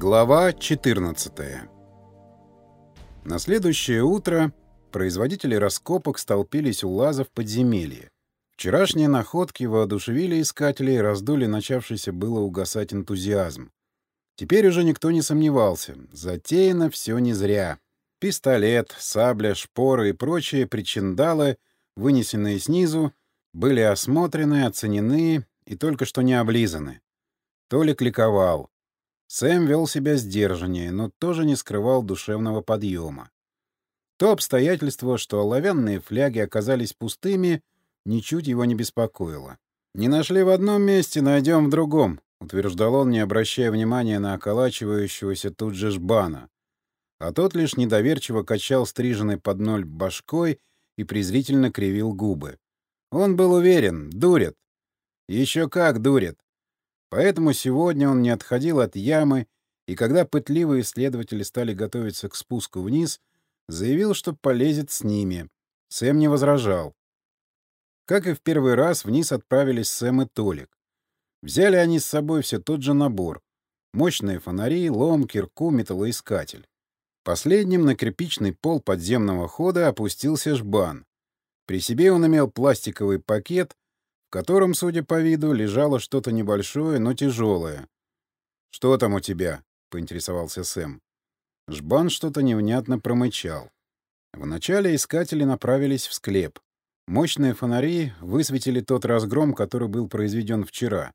Глава 14 На следующее утро производители раскопок столпились у лаза в подземелье. Вчерашние находки воодушевили искателей раздули начавшийся было угасать энтузиазм. Теперь уже никто не сомневался. Затеяно все не зря. Пистолет, сабля, шпоры и прочие причиндалы, вынесенные снизу, были осмотрены, оценены и только что не облизаны. Толик ликовал. Сэм вел себя сдержаннее, но тоже не скрывал душевного подъема. То обстоятельство, что оловянные фляги оказались пустыми, ничуть его не беспокоило. «Не нашли в одном месте, найдем в другом», — утверждал он, не обращая внимания на околачивающегося тут же жбана. А тот лишь недоверчиво качал стриженной под ноль башкой и презрительно кривил губы. Он был уверен, дурят. Еще как дурят. Поэтому сегодня он не отходил от ямы, и когда пытливые исследователи стали готовиться к спуску вниз, заявил, что полезет с ними. Сэм не возражал. Как и в первый раз, вниз отправились Сэм и Толик. Взяли они с собой все тот же набор. Мощные фонари, лом, кирку, металлоискатель. Последним на кирпичный пол подземного хода опустился жбан. При себе он имел пластиковый пакет, в котором, судя по виду, лежало что-то небольшое, но тяжелое. «Что там у тебя?» — поинтересовался Сэм. Жбан что-то невнятно промычал. Вначале искатели направились в склеп. Мощные фонари высветили тот разгром, который был произведен вчера.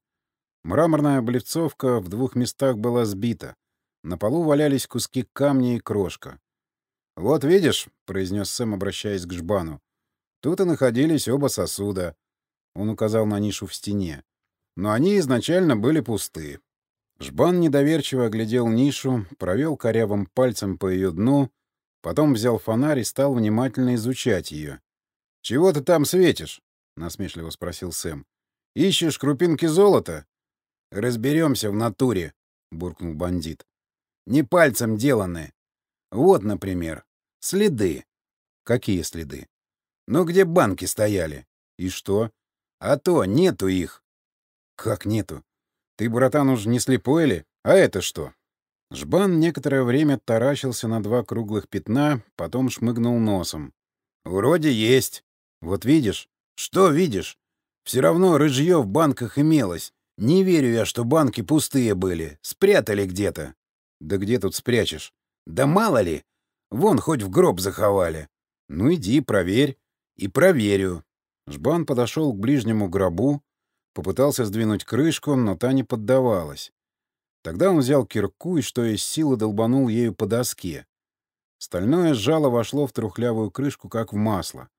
Мраморная облицовка в двух местах была сбита. На полу валялись куски камня и крошка. «Вот видишь», — произнес Сэм, обращаясь к Жбану, — «тут и находились оба сосуда. Он указал на нишу в стене. Но они изначально были пусты. Жбан недоверчиво оглядел нишу, провел корявым пальцем по ее дну, потом взял фонарь и стал внимательно изучать ее. «Чего ты там светишь?» — насмешливо спросил Сэм. «Ищешь крупинки золота?» «Разберемся в натуре», — буркнул бандит. «Не пальцем деланы. Вот, например, следы». «Какие следы?» «Ну, где банки стояли». «И что?» А то нету их. Как нету? Ты, братан, уж не слепой ли? А это что? Жбан некоторое время таращился на два круглых пятна, потом шмыгнул носом. Вроде есть. Вот видишь? Что видишь? Все равно рыжье в банках имелось. Не верю я, что банки пустые были. Спрятали где-то. Да где тут спрячешь? Да мало ли. Вон хоть в гроб заховали. Ну иди, проверь. И проверю. Жбан подошел к ближнему гробу, попытался сдвинуть крышку, но та не поддавалась. Тогда он взял кирку и, что из силы, долбанул ею по доске. Стальное жало вошло в трухлявую крышку, как в масло.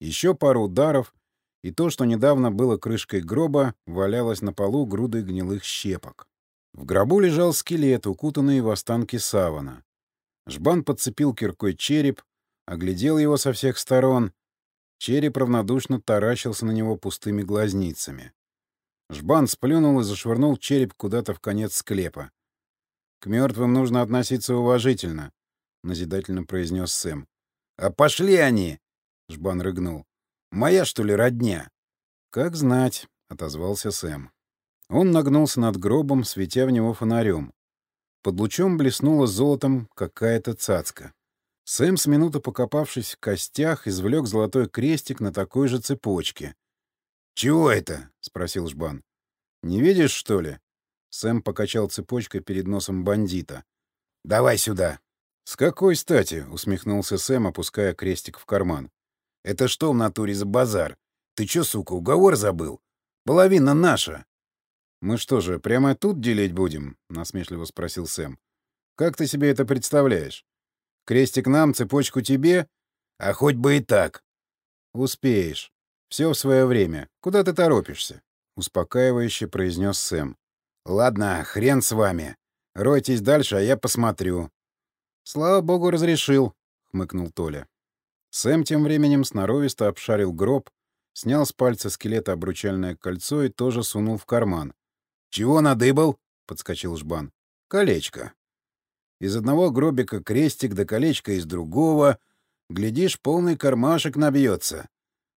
Еще пару ударов, и то, что недавно было крышкой гроба, валялось на полу грудой гнилых щепок. В гробу лежал скелет, укутанный в останки савана. Жбан подцепил киркой череп, оглядел его со всех сторон Череп равнодушно таращился на него пустыми глазницами. Жбан сплюнул и зашвырнул череп куда-то в конец склепа. «К мертвым нужно относиться уважительно», — назидательно произнес Сэм. «А пошли они!» — Жбан рыгнул. «Моя, что ли, родня?» «Как знать», — отозвался Сэм. Он нагнулся над гробом, светя в него фонарем. Под лучом блеснула золотом какая-то цацка. Сэм, с минуту покопавшись в костях, извлек золотой крестик на такой же цепочке. «Чего это?» — спросил Жбан. «Не видишь, что ли?» Сэм покачал цепочкой перед носом бандита. «Давай сюда!» «С какой стати?» — усмехнулся Сэм, опуская крестик в карман. «Это что в натуре за базар? Ты чё, сука, уговор забыл? Половина наша!» «Мы что же, прямо тут делить будем?» — насмешливо спросил Сэм. «Как ты себе это представляешь? Крестик нам, цепочку тебе? А хоть бы и так. Успеешь. Все в свое время. Куда ты торопишься? Успокаивающе произнес Сэм. Ладно, хрен с вами. Ройтесь дальше, а я посмотрю. Слава богу, разрешил, хмыкнул Толя. Сэм тем временем сноровисто обшарил гроб, снял с пальца скелета обручальное кольцо и тоже сунул в карман. «Чего надыбал?» — подскочил Жбан. «Колечко». Из одного гробика крестик да колечко из другого. Глядишь, полный кармашек набьется.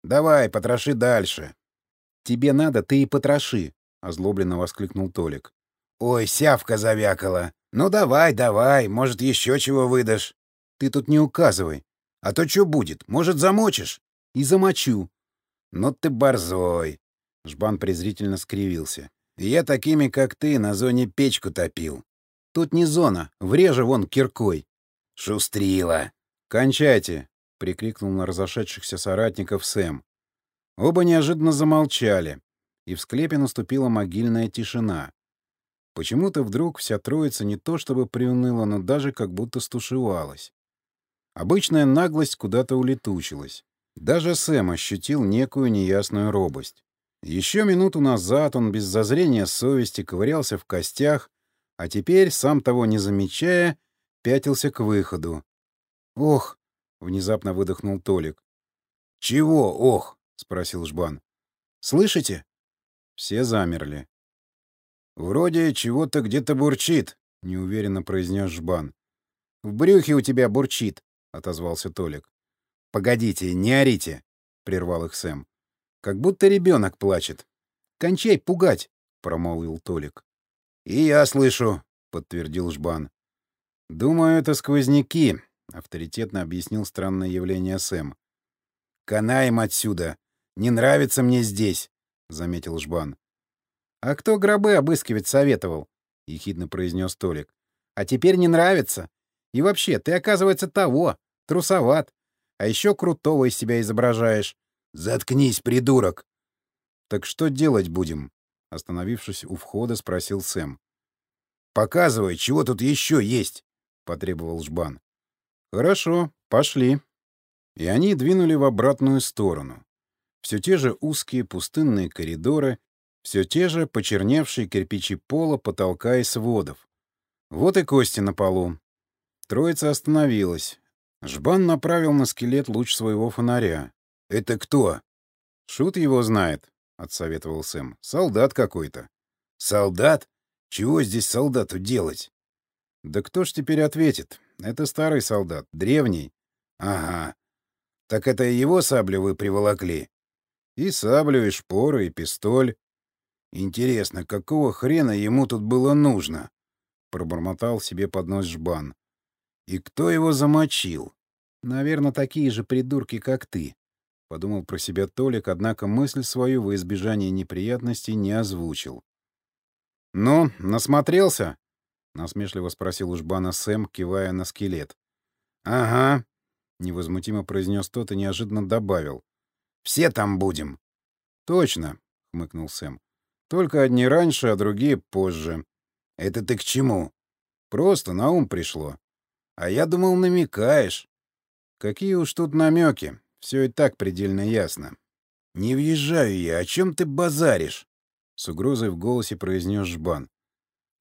Давай, потроши дальше. — Тебе надо, ты и потроши, — озлобленно воскликнул Толик. — Ой, сявка завякала, «Ну давай, давай, может, еще чего выдашь?» «Ты тут не указывай. А то что будет? Может, замочишь?» «И замочу». «Ну ты борзой!» Жбан презрительно скривился. «Я такими, как ты, на зоне печку топил». «Тут не зона. Врежу вон киркой». «Шустрила!» «Кончайте!» — прикрикнул на разошедшихся соратников Сэм. Оба неожиданно замолчали, и в склепе наступила могильная тишина. Почему-то вдруг вся троица не то чтобы приуныла, но даже как будто стушевалась. Обычная наглость куда-то улетучилась. Даже Сэм ощутил некую неясную робость. Еще минуту назад он без зазрения совести ковырялся в костях, а теперь, сам того не замечая, пятился к выходу. «Ох!» — внезапно выдохнул Толик. «Чего ох?» — спросил Жбан. «Слышите?» Все замерли. «Вроде чего-то где-то бурчит», — неуверенно произнес Жбан. «В брюхе у тебя бурчит», — отозвался Толик. «Погодите, не орите», — прервал их Сэм. «Как будто ребенок плачет. Кончай пугать», — промолвил Толик. «И я слышу», — подтвердил Жбан. «Думаю, это сквозняки», — авторитетно объяснил странное явление Сэм. «Канаем отсюда. Не нравится мне здесь», — заметил Жбан. «А кто гробы обыскивать советовал?» — ехидно произнес Толик. «А теперь не нравится. И вообще, ты, оказывается, того, трусоват. А еще крутого из себя изображаешь». «Заткнись, придурок!» «Так что делать будем?» — остановившись у входа, спросил Сэм. «Показывай, чего тут еще есть!» — потребовал Жбан. «Хорошо, пошли». И они двинули в обратную сторону. Все те же узкие пустынные коридоры, все те же почерневшие кирпичи пола, потолка и сводов. Вот и кости на полу. Троица остановилась. Жбан направил на скелет луч своего фонаря. «Это кто?» «Шут его знает», — отсоветовал Сэм. «Солдат какой-то». «Солдат? Чего здесь солдату делать?» «Да кто ж теперь ответит? Это старый солдат, древний». «Ага. Так это его саблю вы приволокли?» «И саблю, и шпоры, и пистоль». «Интересно, какого хрена ему тут было нужно?» — пробормотал себе под нос жбан. «И кто его замочил?» «Наверное, такие же придурки, как ты», — подумал про себя Толик, однако мысль свою во избежание неприятностей не озвучил. «Ну, насмотрелся?» — насмешливо спросил у жбана Сэм, кивая на скелет. «Ага», — невозмутимо произнес тот и неожиданно добавил. «Все там будем». «Точно», — хмыкнул Сэм. Только одни раньше, а другие позже. Это ты к чему? Просто на ум пришло. А я думал, намекаешь. Какие уж тут намеки. Все и так предельно ясно. Не въезжаю я. О чем ты базаришь? С угрозой в голосе произнес Жбан.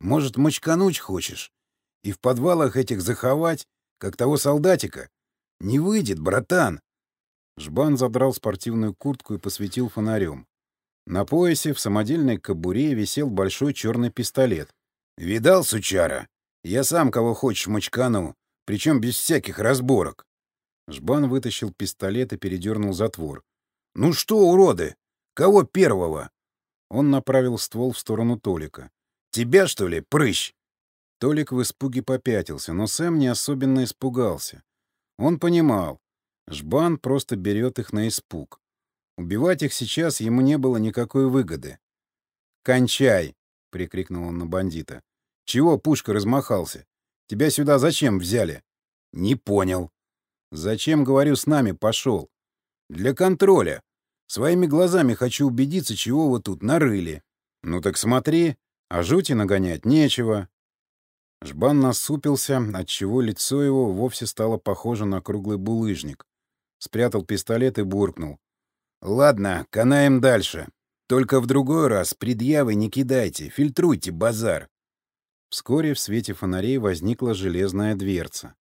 Может, мочкануть хочешь? И в подвалах этих заховать, как того солдатика? Не выйдет, братан. Жбан задрал спортивную куртку и посветил фонарем. На поясе в самодельной кобуре висел большой черный пистолет. «Видал, сучара? Я сам кого хочешь мочкану, причем без всяких разборок». Жбан вытащил пистолет и передернул затвор. «Ну что, уроды? Кого первого?» Он направил ствол в сторону Толика. «Тебя, что ли, прыщ?» Толик в испуге попятился, но Сэм не особенно испугался. Он понимал. Жбан просто берет их на испуг. Убивать их сейчас ему не было никакой выгоды. «Кончай!» — прикрикнул он на бандита. «Чего пушка размахался? Тебя сюда зачем взяли?» «Не понял». «Зачем, говорю, с нами пошел?» «Для контроля. Своими глазами хочу убедиться, чего вы тут нарыли». «Ну так смотри, а жути нагонять нечего». Жбан насупился, отчего лицо его вовсе стало похоже на круглый булыжник. Спрятал пистолет и буркнул. Ладно, канаем дальше. Только в другой раз предъявы не кидайте, фильтруйте базар. Вскоре в свете фонарей возникла железная дверца.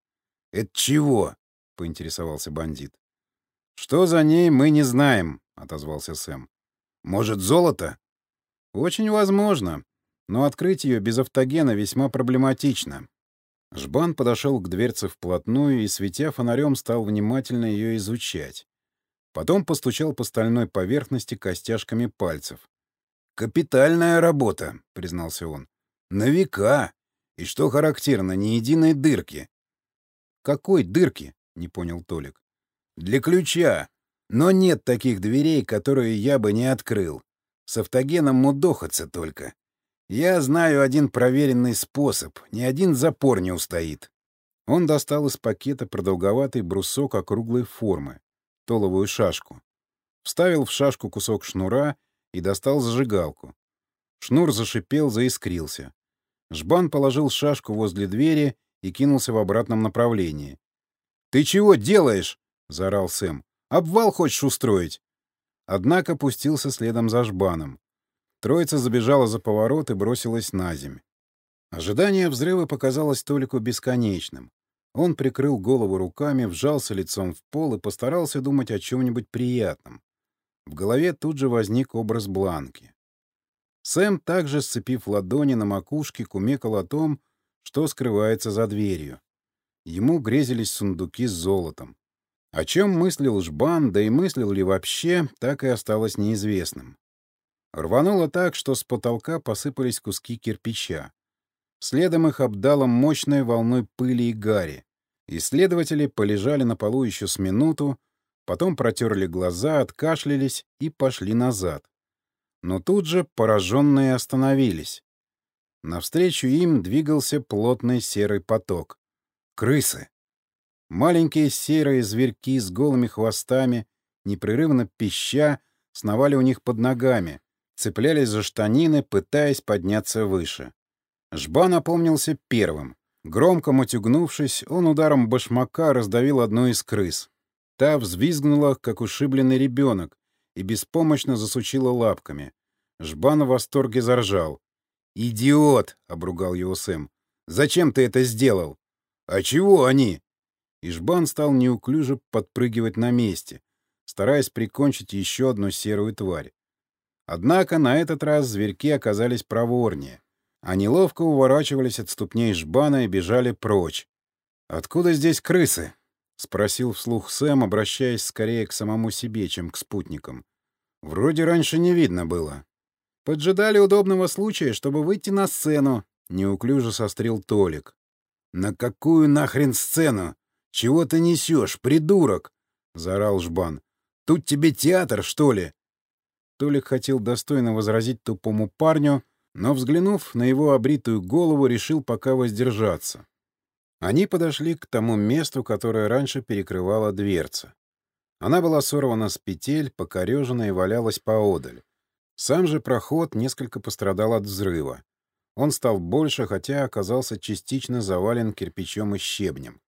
«Это чего?» — поинтересовался бандит. «Что за ней, мы не знаем», — отозвался Сэм. «Может, золото?» «Очень возможно, но открыть ее без автогена весьма проблематично». Жбан подошел к дверце вплотную и, светя фонарем, стал внимательно ее изучать. Потом постучал по стальной поверхности костяшками пальцев. «Капитальная работа», — признался он. «На века. И что характерно, ни единой дырки. «Какой дырки?» — не понял Толик. «Для ключа. Но нет таких дверей, которые я бы не открыл. С автогеном мудохаться только. Я знаю один проверенный способ. Ни один запор не устоит». Он достал из пакета продолговатый брусок округлой формы, толовую шашку. Вставил в шашку кусок шнура и достал зажигалку. Шнур зашипел, заискрился. Жбан положил шашку возле двери и кинулся в обратном направлении. «Ты чего делаешь?» — заорал Сэм. «Обвал хочешь устроить?» Однако пустился следом за Жбаном. Троица забежала за поворот и бросилась на земь. Ожидание взрыва показалось Толику бесконечным. Он прикрыл голову руками, вжался лицом в пол и постарался думать о чем-нибудь приятном. В голове тут же возник образ Бланки. Сэм, также сцепив ладони на макушке, кумекал о том, что скрывается за дверью. Ему грезились сундуки с золотом. О чем мыслил Жбан, да и мыслил ли вообще, так и осталось неизвестным. Рвануло так, что с потолка посыпались куски кирпича. Следом их обдало мощной волной пыли и гари. Исследователи полежали на полу еще с минуту, потом протерли глаза, откашлялись и пошли назад. Но тут же пораженные остановились. Навстречу им двигался плотный серый поток. Крысы. Маленькие серые зверьки с голыми хвостами, непрерывно пища, сновали у них под ногами, цеплялись за штанины, пытаясь подняться выше. Жба напомнился первым. Громко мотюгнувшись, он ударом башмака раздавил одну из крыс. Та взвизгнула, как ушибленный ребенок, и беспомощно засучила лапками. Жбан в восторге заржал. «Идиот!» — обругал его Сэм. «Зачем ты это сделал?» «А чего они?» И Жбан стал неуклюже подпрыгивать на месте, стараясь прикончить еще одну серую тварь. Однако на этот раз зверьки оказались проворнее. Они ловко уворачивались от ступней Жбана и бежали прочь. «Откуда здесь крысы?» — спросил вслух Сэм, обращаясь скорее к самому себе, чем к спутникам. «Вроде раньше не видно было». «Поджидали удобного случая, чтобы выйти на сцену», — неуклюже сострил Толик. «На какую нахрен сцену? Чего ты несешь, придурок?» — заорал Жбан. «Тут тебе театр, что ли?» Толик хотел достойно возразить тупому парню, но, взглянув на его обритую голову, решил пока воздержаться. Они подошли к тому месту, которое раньше перекрывала дверца. Она была сорвана с петель, покорежена и валялась поодаль. Сам же проход несколько пострадал от взрыва. Он стал больше, хотя оказался частично завален кирпичом и щебнем.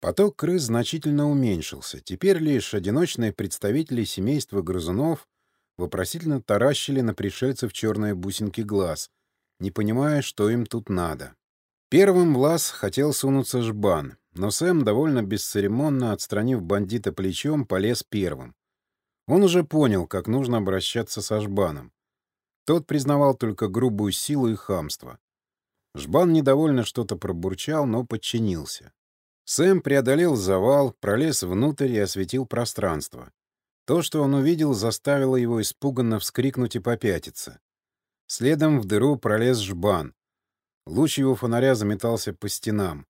Поток крыс значительно уменьшился. Теперь лишь одиночные представители семейства грызунов вопросительно таращили на пришельцев черные бусинки глаз, не понимая, что им тут надо. Первым в лаз хотел сунуться жбан, но Сэм, довольно бесцеремонно отстранив бандита плечом, полез первым. Он уже понял, как нужно обращаться со жбаном. Тот признавал только грубую силу и хамство. Жбан недовольно что-то пробурчал, но подчинился. Сэм преодолел завал, пролез внутрь и осветил пространство. То, что он увидел, заставило его испуганно вскрикнуть и попятиться. Следом в дыру пролез жбан. Луч его фонаря заметался по стенам.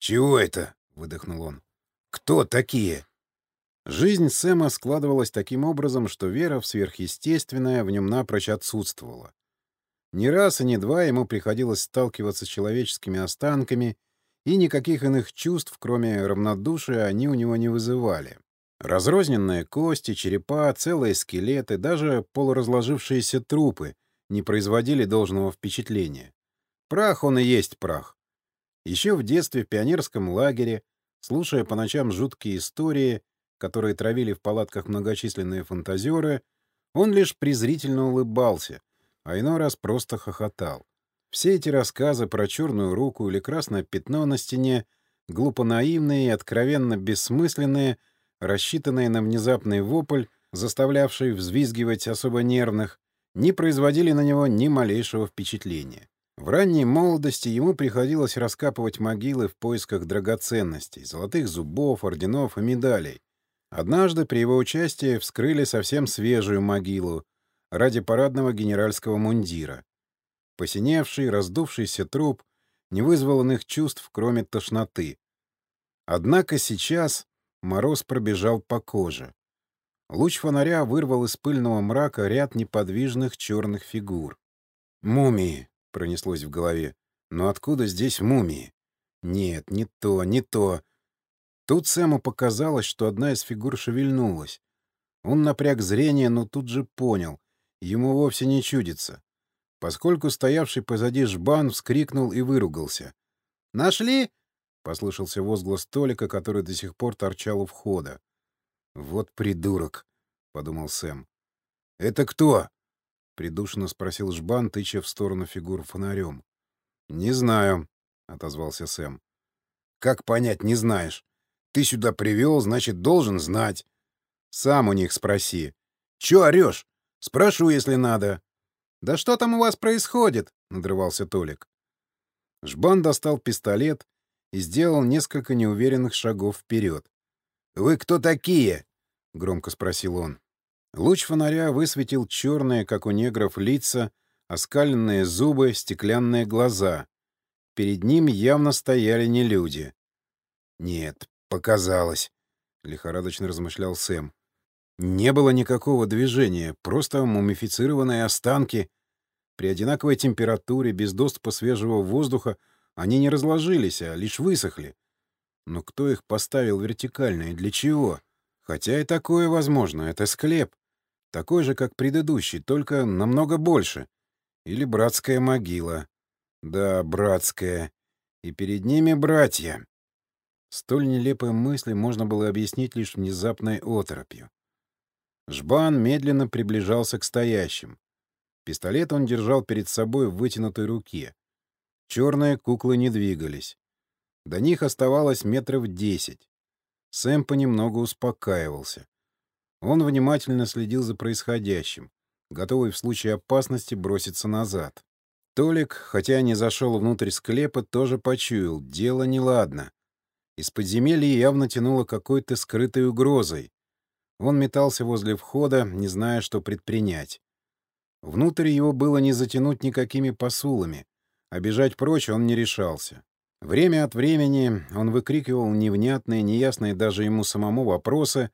«Чего это?» — выдохнул он. «Кто такие?» Жизнь Сэма складывалась таким образом, что вера в сверхъестественное в нем напрочь отсутствовала. Ни раз и ни два ему приходилось сталкиваться с человеческими останками, и никаких иных чувств, кроме равнодушия, они у него не вызывали. Разрозненные кости, черепа, целые скелеты, даже полуразложившиеся трупы не производили должного впечатления. Прах он и есть прах. Еще в детстве в пионерском лагере, слушая по ночам жуткие истории, которые травили в палатках многочисленные фантазеры, он лишь презрительно улыбался, а иной раз просто хохотал. Все эти рассказы про черную руку или красное пятно на стене, глупо наивные и откровенно бессмысленные — рассчитанные на внезапный вопль, заставлявший взвизгивать особо нервных, не производили на него ни малейшего впечатления. В ранней молодости ему приходилось раскапывать могилы в поисках драгоценностей, золотых зубов, орденов и медалей. Однажды при его участии вскрыли совсем свежую могилу ради парадного генеральского мундира. Посиневший, раздувшийся труп не вызвал иных чувств, кроме тошноты. Однако сейчас мороз пробежал по коже. Луч фонаря вырвал из пыльного мрака ряд неподвижных черных фигур. «Мумии!» — пронеслось в голове. «Но откуда здесь мумии?» «Нет, не то, не то». Тут Сэму показалось, что одна из фигур шевельнулась. Он напряг зрение, но тут же понял. Ему вовсе не чудится. Поскольку стоявший позади жбан вскрикнул и выругался. «Нашли?» — послышался возглас Толика, который до сих пор торчал у входа. «Вот придурок», — подумал Сэм. «Это кто?» — придушенно спросил Жбан, тыча в сторону фигур фонарем. «Не знаю», — отозвался Сэм. «Как понять, не знаешь? Ты сюда привел, значит, должен знать. Сам у них спроси. Чё орёшь? Спрошу, если надо». «Да что там у вас происходит?» — надрывался Толик. Жбан достал пистолет и сделал несколько неуверенных шагов вперед. «Вы кто такие?» — громко спросил он. Луч фонаря высветил черные, как у негров, лица, оскаленные зубы, стеклянные глаза. Перед ним явно стояли не люди. «Нет, показалось», — лихорадочно размышлял Сэм. «Не было никакого движения, просто мумифицированные останки. При одинаковой температуре, без доступа свежего воздуха, они не разложились, а лишь высохли. Но кто их поставил вертикально и для чего? Хотя и такое возможно. Это склеп. Такой же, как предыдущий, только намного больше. Или братская могила. Да, братская. И перед ними братья. Столь нелепые мысли можно было объяснить лишь внезапной оторопью. Жбан медленно приближался к стоящим. Пистолет он держал перед собой в вытянутой руке. Черные куклы не двигались. До них оставалось метров десять. Сэм понемногу успокаивался. Он внимательно следил за происходящим, готовый в случае опасности броситься назад. Толик, хотя не зашел внутрь склепа, тоже почуял — дело неладно. Из подземелья явно тянуло какой-то скрытой угрозой. Он метался возле входа, не зная, что предпринять. Внутрь его было не затянуть никакими посулами, а бежать прочь он не решался. Время от времени он выкрикивал невнятные, неясные даже ему самому вопросы,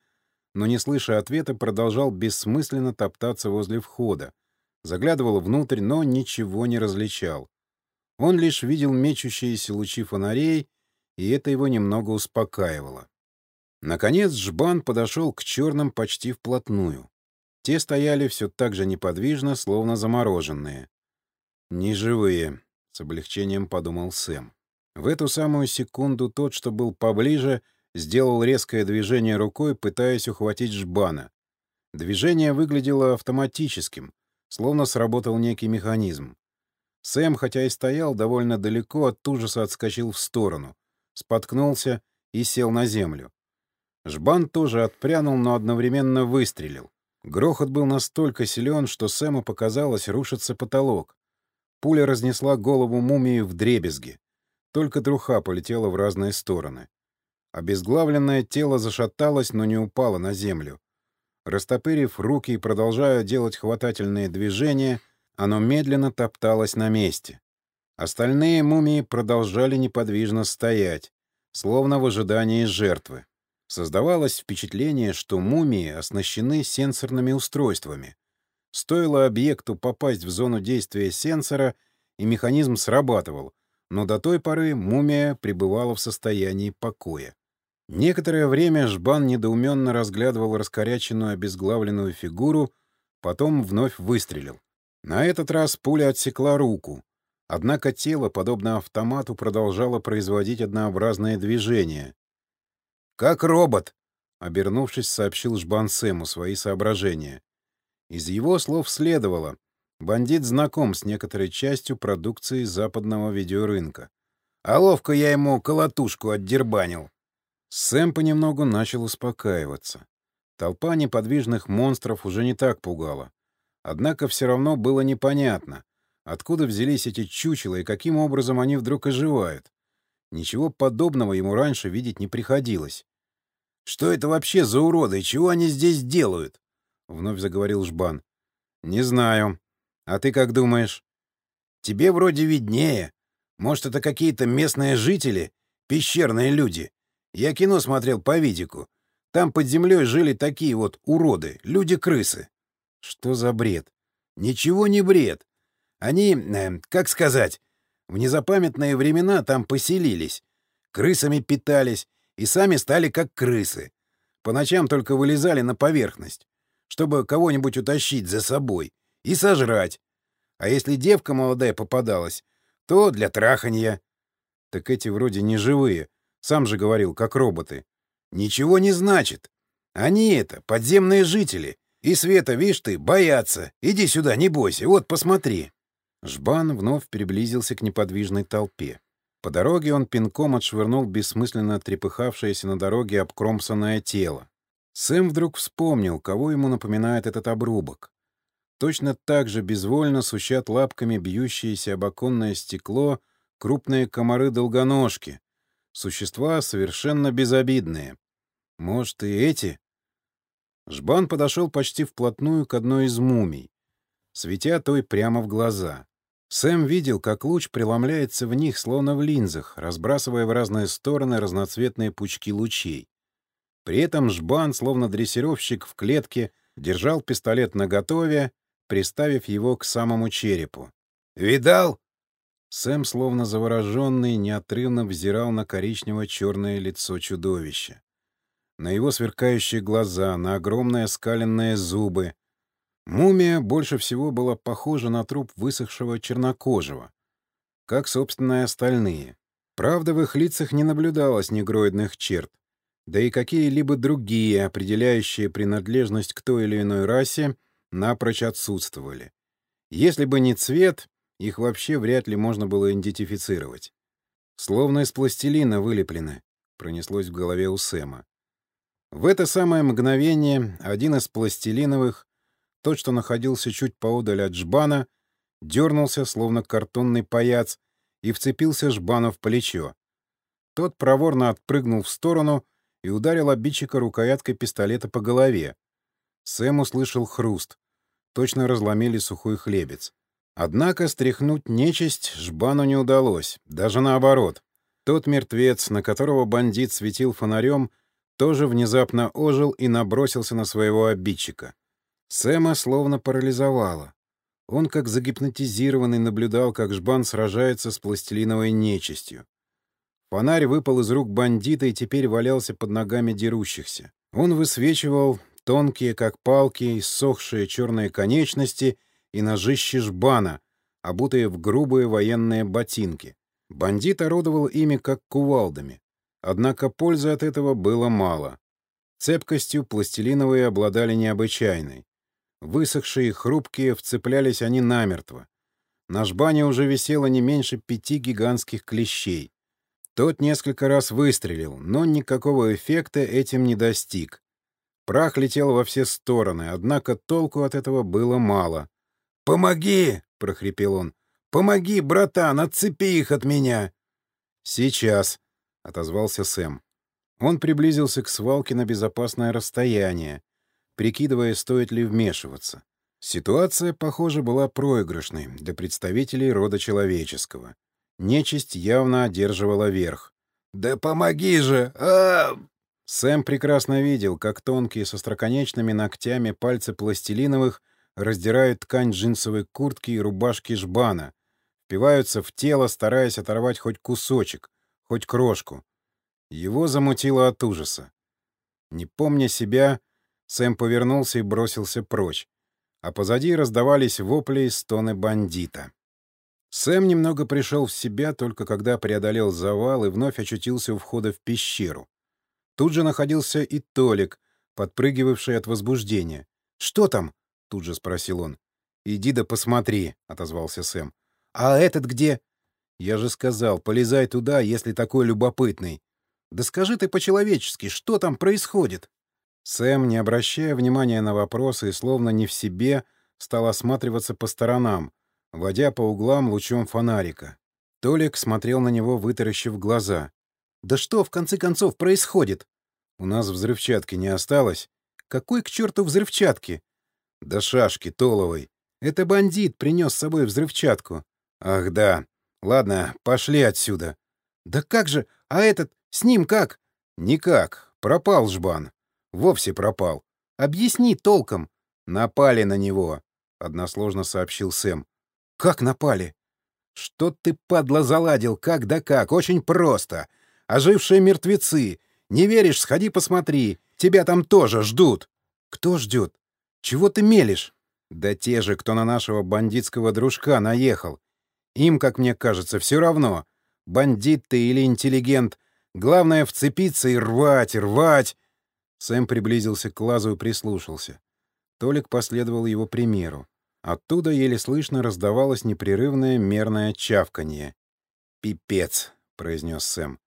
но, не слыша ответа, продолжал бессмысленно топтаться возле входа. Заглядывал внутрь, но ничего не различал. Он лишь видел мечущиеся лучи фонарей, и это его немного успокаивало. Наконец Жбан подошел к черным почти вплотную. Те стояли все так же неподвижно, словно замороженные. «Неживые», — с облегчением подумал Сэм. В эту самую секунду тот, что был поближе, сделал резкое движение рукой, пытаясь ухватить жбана. Движение выглядело автоматическим, словно сработал некий механизм. Сэм, хотя и стоял довольно далеко, от ужаса отскочил в сторону, споткнулся и сел на землю. Жбан тоже отпрянул, но одновременно выстрелил. Грохот был настолько силен, что Сэму показалось, рушится потолок. Пуля разнесла голову мумии в дребезги. Только труха полетела в разные стороны. Обезглавленное тело зашаталось, но не упало на землю. Растопырив руки и продолжая делать хватательные движения, оно медленно топталось на месте. Остальные мумии продолжали неподвижно стоять, словно в ожидании жертвы. Создавалось впечатление, что мумии оснащены сенсорными устройствами. Стоило объекту попасть в зону действия сенсора, и механизм срабатывал, но до той поры мумия пребывала в состоянии покоя. Некоторое время Жбан недоуменно разглядывал раскоряченную обезглавленную фигуру, потом вновь выстрелил. На этот раз пуля отсекла руку, однако тело, подобно автомату, продолжало производить однообразные движения. «Как робот!» — обернувшись, сообщил Жбан Сэму свои соображения. Из его слов следовало — Бандит знаком с некоторой частью продукции западного видеорынка. А ловко я ему колотушку отдербанил. Сэм понемногу начал успокаиваться. Толпа неподвижных монстров уже не так пугала. Однако все равно было непонятно, откуда взялись эти чучела и каким образом они вдруг оживают. Ничего подобного ему раньше видеть не приходилось. «Что это вообще за уроды чего они здесь делают?» — вновь заговорил Жбан. «Не знаю», а ты как думаешь? Тебе вроде виднее. Может, это какие-то местные жители? Пещерные люди? Я кино смотрел по видику. Там под землей жили такие вот уроды, люди-крысы. Что за бред? Ничего не бред. Они, э, как сказать, в незапамятные времена там поселились. Крысами питались и сами стали как крысы. По ночам только вылезали на поверхность, чтобы кого-нибудь утащить за собой и сожрать. А если девка молодая попадалась, то для траханья. Так эти вроде не живые. Сам же говорил, как роботы. Ничего не значит. Они это, подземные жители. И Света, видишь ты, боятся. Иди сюда, не бойся, вот посмотри. Жбан вновь приблизился к неподвижной толпе. По дороге он пинком отшвырнул бессмысленно трепыхавшееся на дороге обкромсанное тело. Сэм вдруг вспомнил, кого ему напоминает этот обрубок. Точно так же безвольно сущат лапками бьющееся об оконное стекло крупные комары-долгоножки, Существа совершенно безобидные. Может, и эти? Жбан подошел почти вплотную к одной из мумий, светя той прямо в глаза. Сэм видел, как луч преломляется в них, словно в линзах, разбрасывая в разные стороны разноцветные пучки лучей. При этом Жбан, словно дрессировщик в клетке, держал пистолет наготове, приставив его к самому черепу. «Видал?» Сэм, словно завороженный, неотрывно взирал на коричнево-черное лицо чудовища. На его сверкающие глаза, на огромные скаленные зубы. Мумия больше всего была похожа на труп высохшего чернокожего, как, собственно, и остальные. Правда, в их лицах не наблюдалось негроидных черт, да и какие-либо другие, определяющие принадлежность к той или иной расе, напрочь отсутствовали. Если бы не цвет, их вообще вряд ли можно было идентифицировать. Словно из пластилина вылеплены, пронеслось в голове у Сэма. В это самое мгновение один из пластилиновых, тот, что находился чуть поодаль от Жбана, дернулся, словно картонный паяц, и вцепился Жбану в плечо. Тот проворно отпрыгнул в сторону и ударил обидчика рукояткой пистолета по голове. Сэм услышал хруст. Точно разломили сухой хлебец. Однако стряхнуть нечисть Жбану не удалось, даже наоборот. Тот мертвец, на которого бандит светил фонарем, тоже внезапно ожил и набросился на своего обидчика. Сэма словно парализовало. Он, как загипнотизированный, наблюдал, как Жбан сражается с пластилиновой нечистью. Фонарь выпал из рук бандита и теперь валялся под ногами дерущихся. Он высвечивал тонкие, как палки, иссохшие черные конечности — и ножище жбана, обутые в грубые военные ботинки. Бандит орудовал ими как кувалдами. Однако пользы от этого было мало. Цепкостью пластилиновые обладали необычайной. Высохшие и хрупкие вцеплялись они намертво. На жбане уже висело не меньше пяти гигантских клещей. Тот несколько раз выстрелил, но никакого эффекта этим не достиг. Прах летел во все стороны, однако толку от этого было мало. «Помоги!» — прохрипел он. «Помоги, братан, отцепи их от меня!» «Сейчас!» — отозвался Сэм. Он приблизился к свалке на безопасное расстояние, прикидывая, стоит ли вмешиваться. Ситуация, похоже, была проигрышной для представителей рода человеческого. Нечисть явно одерживала верх. «Да помоги же! а Сэм прекрасно видел, как тонкие со строконечными ногтями пальцы пластилиновых раздирают ткань джинсовой куртки и рубашки жбана, впиваются в тело, стараясь оторвать хоть кусочек, хоть крошку. Его замутило от ужаса. Не помня себя, Сэм повернулся и бросился прочь, а позади раздавались вопли и стоны бандита. Сэм немного пришел в себя только когда преодолел завал и вновь очутился у входа в пещеру. Тут же находился и Толик, подпрыгивавший от возбуждения. «Что там?» Тут же спросил он. «Иди да посмотри», — отозвался Сэм. «А этот где?» «Я же сказал, полезай туда, если такой любопытный». «Да скажи ты по-человечески, что там происходит?» Сэм, не обращая внимания на вопросы и словно не в себе, стал осматриваться по сторонам, водя по углам лучом фонарика. Толик смотрел на него, вытаращив глаза. «Да что, в конце концов, происходит?» «У нас взрывчатки не осталось». «Какой к черту взрывчатки?» Да шашки Толовой. Это бандит принес с собой взрывчатку. Ах да, Ладно, пошли отсюда. Да как же? А этот? С ним как? Никак. Пропал жбан. Вовсе пропал. Объясни толком. Напали на него, односложно сообщил Сэм. Как напали? Что ты, падла, заладил? Как да как? Очень просто. Ожившие мертвецы. Не веришь? Сходи посмотри. Тебя там тоже ждут. Кто ждет? Чего ты мелешь? Да те же, кто на нашего бандитского дружка наехал. Им, как мне кажется, все равно, бандит ты или интеллигент. Главное — вцепиться и рвать, рвать. Сэм приблизился к лазу и прислушался. Толик последовал его примеру. Оттуда еле слышно раздавалось непрерывное мерное чавканье. «Пипец», — произнес Сэм.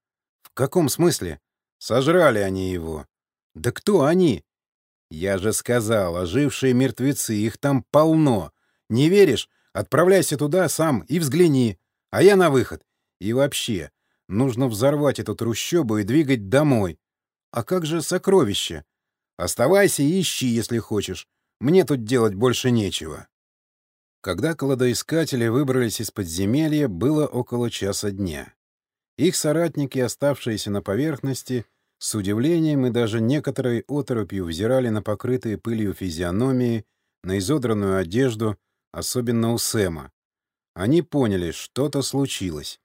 «В каком смысле?» «Сожрали они его». «Да кто они?» «Я же сказал, ожившие мертвецы, их там полно. Не веришь? Отправляйся туда сам и взгляни. А я на выход. И вообще, нужно взорвать эту трущобу и двигать домой. А как же сокровище? Оставайся и ищи, если хочешь. Мне тут делать больше нечего». Когда кладоискатели выбрались из подземелья, было около часа дня. Их соратники, оставшиеся на поверхности, с удивлением и даже некоторой оторопью взирали на покрытые пылью физиономии, на изодранную одежду, особенно у Сэма. Они поняли, что-то случилось.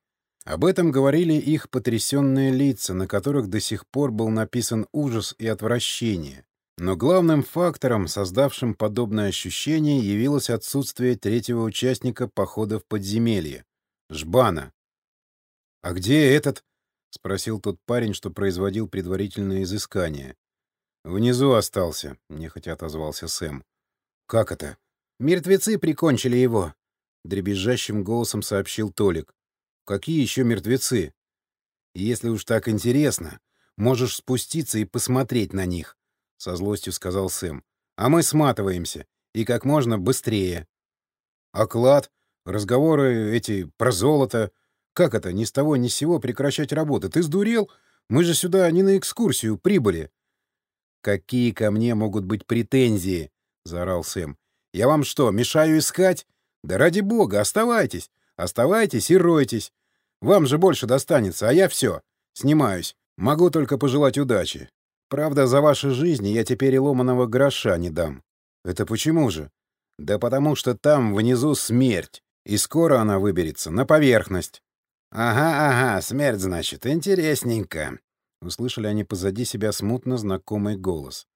Об этом говорили их потрясенные лица, на которых до сих пор был написан ужас и отвращение. Но главным фактором, создавшим подобное ощущение, явилось отсутствие третьего участника похода в подземелье — Жбана. «А где этот?» — спросил тот парень, что производил предварительное изыскание. «Внизу остался», — нехотя отозвался Сэм. «Как это?» «Мертвецы прикончили его», — дребезжащим голосом сообщил Толик. «Какие еще мертвецы?» «Если уж так интересно, можешь спуститься и посмотреть на них», — со злостью сказал Сэм. «А мы сматываемся. И как можно быстрее». «Оклад? Разговоры эти про золото? Как это, ни с того ни с сего прекращать работу? Ты сдурел? Мы же сюда не на экскурсию прибыли». «Какие ко мне могут быть претензии?» — заорал Сэм. «Я вам что, мешаю искать? Да ради бога, оставайтесь. Оставайтесь и ройтесь. Вам же больше достанется, а я все. Снимаюсь. Могу только пожелать удачи. Правда, за ваши жизни я теперь и ломаного гроша не дам. Это почему же? Да потому что там внизу смерть, и скоро она выберется на поверхность. Ага, ага, смерть, значит, интересненько. Услышали они позади себя смутно знакомый голос.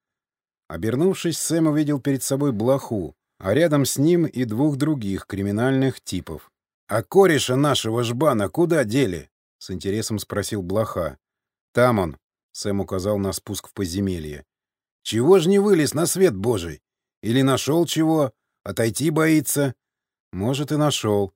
Обернувшись, Сэм увидел перед собой блоху, а рядом с ним и двух других криминальных типов. «А кореша нашего жбана куда дели?» — с интересом спросил блоха. «Там он», Сэм указал на спуск в подземелье. «Чего ж не вылез на свет божий? Или нашел чего? Отойти боится?» «Может, и нашел.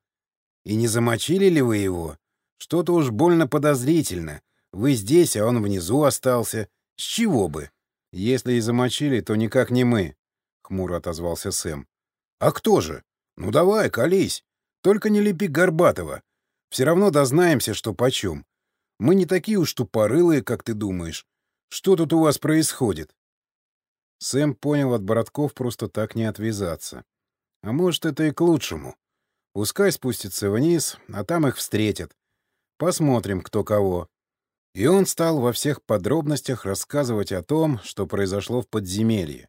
И не замочили ли вы его? Что-то уж больно подозрительно. Вы здесь, а он внизу остался. С чего бы?» «Если и замочили, то никак не мы», — хмуро отозвался Сэм. «А кто же? Ну давай, колись. Только не лепи Горбатова. Все равно дознаемся, что почем. Мы не такие уж тупорылые, как ты думаешь. Что тут у вас происходит?» Сэм понял от Боротков просто так не отвязаться. А может, это и к лучшему. Пускай спустится вниз, а там их встретят. Посмотрим, кто кого. И он стал во всех подробностях рассказывать о том, что произошло в подземелье.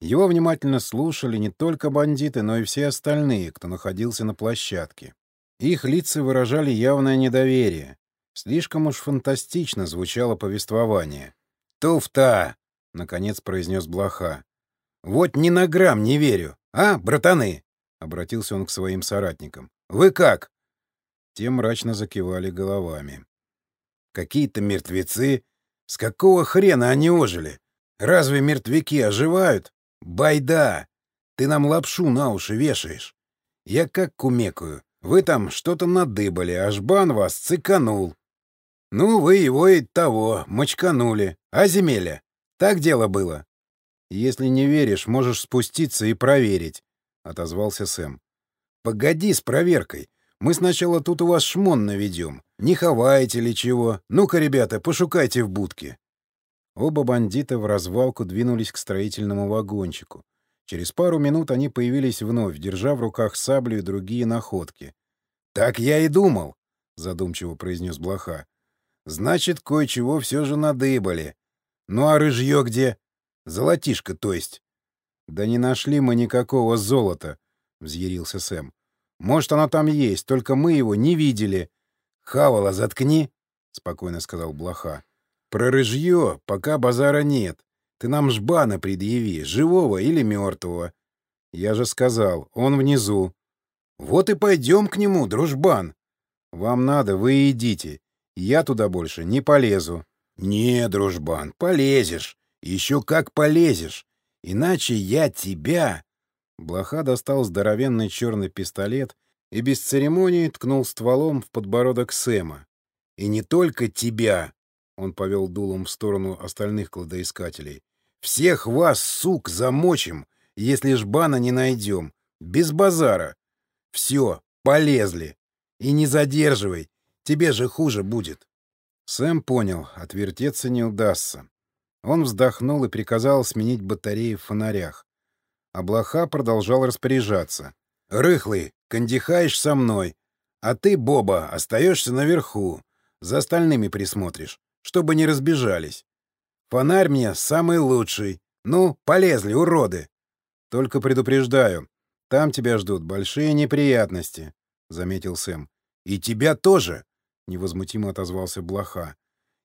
Его внимательно слушали не только бандиты, но и все остальные, кто находился на площадке. Их лица выражали явное недоверие. Слишком уж фантастично звучало повествование. «Туфта!» — наконец произнес Блоха. «Вот ни на грамм не верю. А, братаны?» — обратился он к своим соратникам. «Вы как?» Те мрачно закивали головами. «Какие-то мертвецы? С какого хрена они ожили? Разве мертвяки оживают? Байда! Ты нам лапшу на уши вешаешь. Я как кумекаю. Вы там что-то надыбали, аж бан вас цыканул. Ну, вы его и того, мочканули. А земеля? Так дело было? Если не веришь, можешь спуститься и проверить, — отозвался Сэм. Погоди с проверкой. Мы сначала тут у вас шмон наведем. Не ховаете ли чего? Ну-ка, ребята, пошукайте в будке. Оба бандита в развалку двинулись к строительному вагончику. Через пару минут они появились вновь, держа в руках саблю и другие находки. Так я и думал, — задумчиво произнес Блоха. — Значит, кое-чего все же надыбали. Ну а рыжье где? Золотишко, то есть. — Да не нашли мы никакого золота, — взъярился Сэм. — Может, оно там есть, только мы его не видели. — Хавала, заткни, — спокойно сказал Блоха. — Про рыжье пока базара нет. Ты нам жбана предъяви, живого или мертвого. Я же сказал, он внизу. Вот и пойдем к нему, дружбан. Вам надо, вы идите. Я туда больше не полезу. Не, дружбан, полезешь. Еще как полезешь. Иначе я тебя... Блоха достал здоровенный черный пистолет и без церемонии ткнул стволом в подбородок Сэма. «И не только тебя!» — он повел дулом в сторону остальных кладоискателей. «Всех вас, сук, замочим, если жбана не найдем. Без базара. Все, полезли. И не задерживай, тебе же хуже будет. Сэм понял, отвертеться не удастся. Он вздохнул и приказал сменить батареи в фонарях. Блоха продолжал распоряжаться. «Рыхлый, кондихаешь со мной, а ты, Боба, остаешься наверху. За остальными присмотришь, чтобы не разбежались. Фонарь мне самый лучший. Ну, полезли, уроды!» «Только предупреждаю, там тебя ждут большие неприятности», — заметил Сэм. «И тебя тоже», — невозмутимо отозвался Блоха.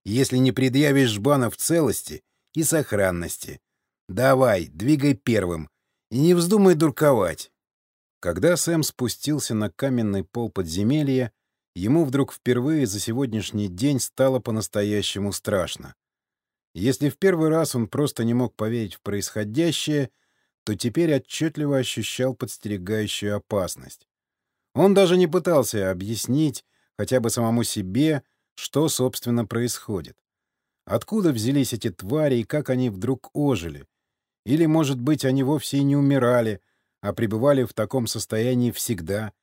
«Если не предъявишь жбана в целости и сохранности. Давай, двигай первым и не вздумай дурковать». Когда Сэм спустился на каменный пол подземелья, ему вдруг впервые за сегодняшний день стало по-настоящему страшно. Если в первый раз он просто не мог поверить в происходящее — то теперь отчетливо ощущал подстерегающую опасность. Он даже не пытался объяснить хотя бы самому себе, что, собственно, происходит. Откуда взялись эти твари и как они вдруг ожили? Или, может быть, они вовсе и не умирали, а пребывали в таком состоянии всегда?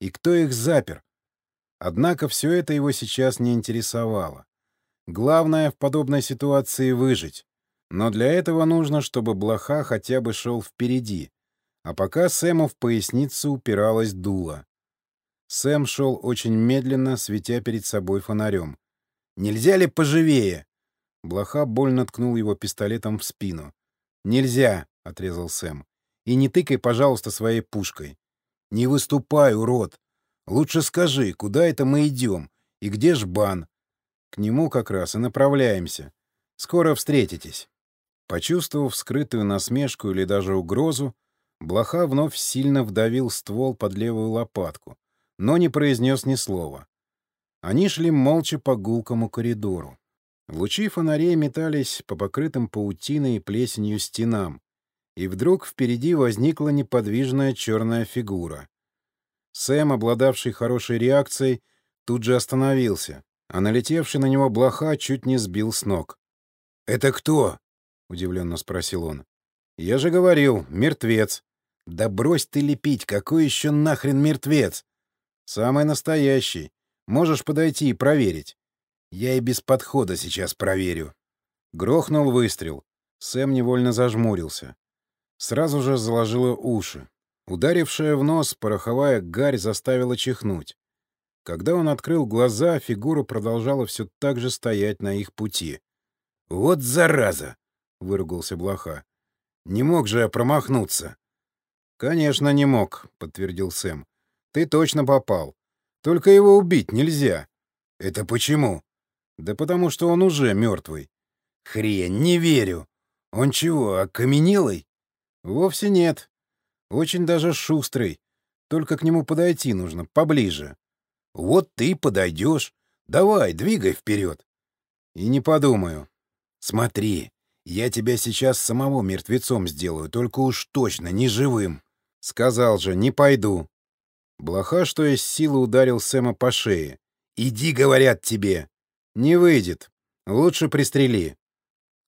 И кто их запер? Однако все это его сейчас не интересовало. Главное в подобной ситуации — выжить. Но для этого нужно, чтобы блоха хотя бы шел впереди. А пока Сэму в поясницу упиралась дуло. Сэм шел очень медленно, светя перед собой фонарем. «Нельзя ли поживее?» Блоха больно ткнул его пистолетом в спину. «Нельзя!» — отрезал Сэм. «И не тыкай, пожалуйста, своей пушкой. Не выступай, урод! Лучше скажи, куда это мы идем и где жбан?» К нему как раз и направляемся. Скоро встретитесь. Почувствовав скрытую насмешку или даже угрозу, Блоха вновь сильно вдавил ствол под левую лопатку, но не произнес ни слова. Они шли молча по гулкому коридору. Лучи фонарей метались по покрытым паутиной и плесенью стенам, и вдруг впереди возникла неподвижная черная фигура. Сэм, обладавший хорошей реакцией, тут же остановился, а налетевший на него блоха чуть не сбил с ног. «Это кто?» — удивленно спросил он. «Я же говорил, мертвец». «Да брось ты лепить, какой еще нахрен мертвец?» «Самый настоящий. Можешь подойти и проверить». «Я и без подхода сейчас проверю». Грохнул выстрел. Сэм невольно зажмурился. Сразу же заложило уши. Ударившая в нос пороховая гарь заставила чихнуть. Когда он открыл глаза, фигура продолжала все так же стоять на их пути. «Вот зараза!» — выругался Блоха. «Не мог же я промахнуться!» «Конечно, не мог», — подтвердил Сэм. «Ты точно попал. Только его убить нельзя». «Это почему?» «Да потому что он уже мертвый». «Хрень, не верю. Он чего, окаменелый?» «Вовсе нет. Очень даже шустрый. Только к нему подойти нужно, поближе». «Вот ты подойдешь. Давай, двигай вперед». «И не подумаю». «Смотри, я тебя сейчас самого мертвецом сделаю, только уж точно не живым. Сказал же, не пойду. Блоха, что из силы, ударил Сэма по шее. «Иди, говорят тебе!» «Не выйдет. Лучше пристрели».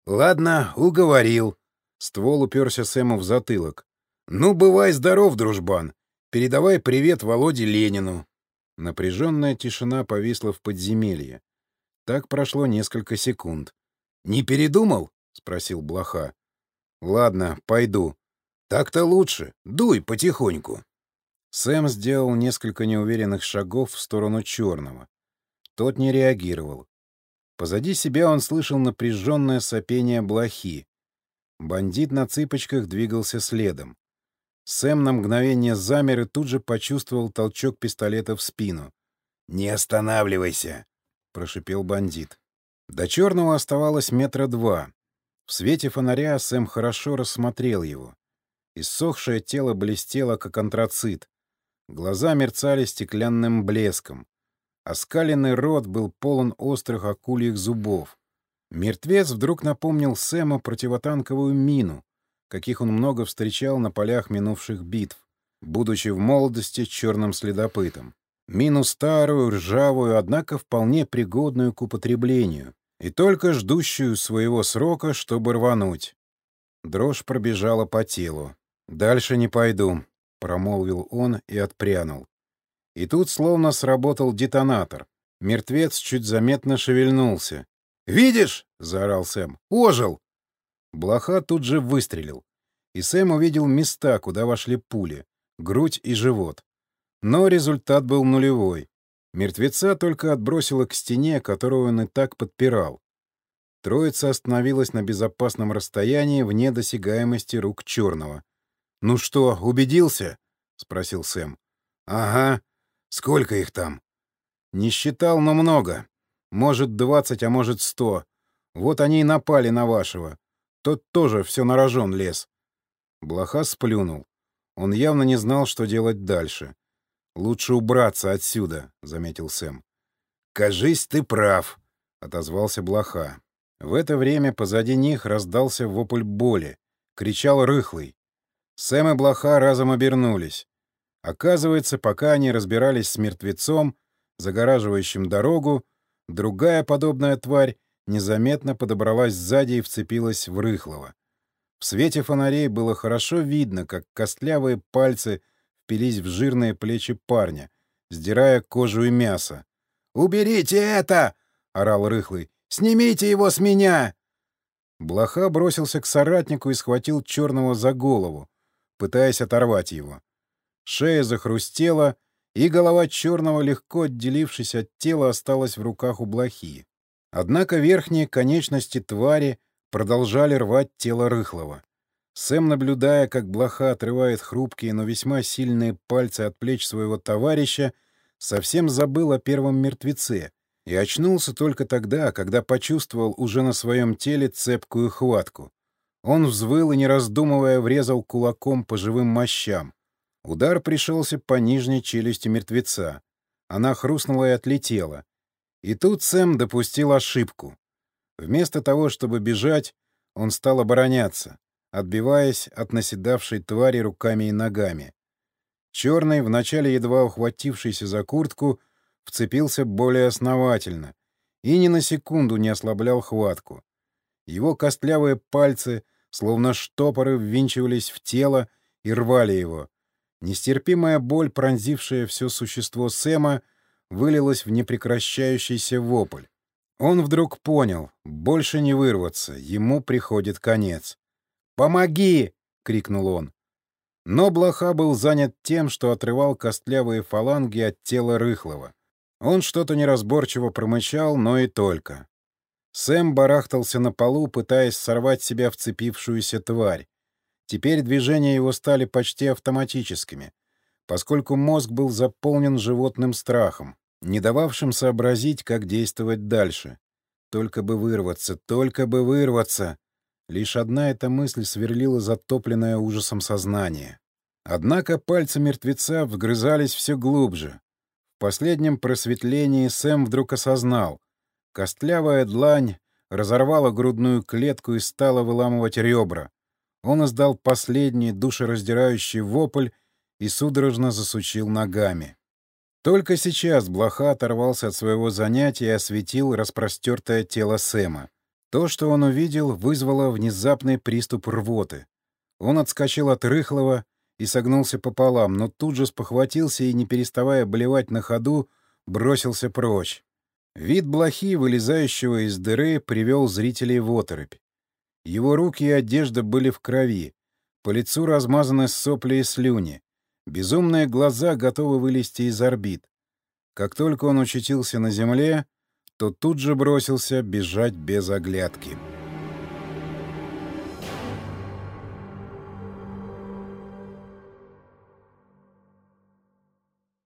«Ладно, уговорил». Ствол уперся Сэму в затылок. «Ну, бывай здоров, дружбан. Передавай привет Володе Ленину». Напряженная тишина повисла в подземелье. Так прошло несколько секунд. «Не передумал?» — спросил Блоха. — Ладно, пойду. — Так-то лучше. Дуй потихоньку. Сэм сделал несколько неуверенных шагов в сторону черного. Тот не реагировал. Позади себя он слышал напряженное сопение блохи. Бандит на цыпочках двигался следом. Сэм на мгновение замер и тут же почувствовал толчок пистолета в спину. «Не останавливайся!» — прошипел бандит. До черного оставалось метра два. В свете фонаря Сэм хорошо рассмотрел его. Иссохшее тело блестело, как антрацит. Глаза мерцали стеклянным блеском. Оскаленный рот был полон острых акульих зубов. Мертвец вдруг напомнил Сэму противотанковую мину, каких он много встречал на полях минувших битв, будучи в молодости черным следопытом. Мину старую, ржавую, однако вполне пригодную к употреблению, и только ждущую своего срока, чтобы рвануть. Дрожь пробежала по телу. «Дальше не пойду», — промолвил он и отпрянул. И тут словно сработал детонатор. Мертвец чуть заметно шевельнулся. «Видишь?» — заорал Сэм. «Ожил!» Блоха тут же выстрелил. И Сэм увидел места, куда вошли пули — грудь и живот. Но результат был нулевой. Мертвеца только отбросило к стене, которую он и так подпирал. Троица остановилась на безопасном расстоянии вне досягаемости рук черного. «Ну что, убедился?» — спросил Сэм. «Ага. Сколько их там?» «Не считал, но много. Может, двадцать, а может, сто. Вот они и напали на вашего. Тот тоже все на рожон лез». Блоха сплюнул. Он явно не знал, что делать дальше. «Лучше убраться отсюда», — заметил Сэм. «Кажись, ты прав», — отозвался Блоха. В это время позади них раздался вопль боли. Кричал Рыхлый. Сэм и Блоха разом обернулись. Оказывается, пока они разбирались с мертвецом, загораживающим дорогу, другая подобная тварь незаметно подобралась сзади и вцепилась в Рыхлого. В свете фонарей было хорошо видно, как костлявые пальцы — впились в жирные плечи парня, сдирая кожу и мясо. «Уберите это!» — орал Рыхлый. «Снимите его с меня!» Блоха бросился к соратнику и схватил черного за голову, пытаясь оторвать его. Шея захрустела, и голова черного, легко отделившись от тела, осталась в руках у блохи. Однако верхние конечности твари продолжали рвать тело Рыхлого. Сэм, наблюдая, как блоха отрывает хрупкие, но весьма сильные пальцы от плеч своего товарища, совсем забыл о первом мертвеце и очнулся только тогда, когда почувствовал уже на своем теле цепкую хватку. Он взвыл и, не раздумывая, врезал кулаком по живым мощам. Удар пришелся по нижней челюсти мертвеца. Она хрустнула и отлетела. И тут Сэм допустил ошибку. Вместо того, чтобы бежать, он стал обороняться отбиваясь от наседавшей твари руками и ногами. Черный, вначале едва ухватившийся за куртку, вцепился более основательно и ни на секунду не ослаблял хватку. Его костлявые пальцы, словно штопоры, ввинчивались в тело и рвали его. Нестерпимая боль, пронзившая все существо Сэма, вылилась в непрекращающийся вопль. Он вдруг понял — больше не вырваться, ему приходит конец. «Помоги!» — крикнул он. Но Блоха был занят тем, что отрывал костлявые фаланги от тела Рыхлого. Он что-то неразборчиво промычал, но и только. Сэм барахтался на полу, пытаясь сорвать себя вцепившуюся тварь. Теперь движения его стали почти автоматическими, поскольку мозг был заполнен животным страхом, не дававшим сообразить, как действовать дальше. Только бы вырваться, только бы вырваться! Лишь одна эта мысль сверлила затопленное ужасом сознание. Однако пальцы мертвеца вгрызались все глубже. В последнем просветлении Сэм вдруг осознал. Костлявая длань разорвала грудную клетку и стала выламывать ребра. Он издал последний душераздирающий вопль и судорожно засучил ногами. Только сейчас Блоха оторвался от своего занятия и осветил распростертое тело Сэма. То, что он увидел, вызвало внезапный приступ рвоты. Он отскочил от рыхлого и согнулся пополам, но тут же спохватился и, не переставая блевать на ходу, бросился прочь. Вид блохи, вылезающего из дыры, привел зрителей в оторопь. Его руки и одежда были в крови, по лицу размазаны сопли и слюни. Безумные глаза готовы вылезти из орбит. Как только он очутился на земле, то тут же бросился бежать без оглядки.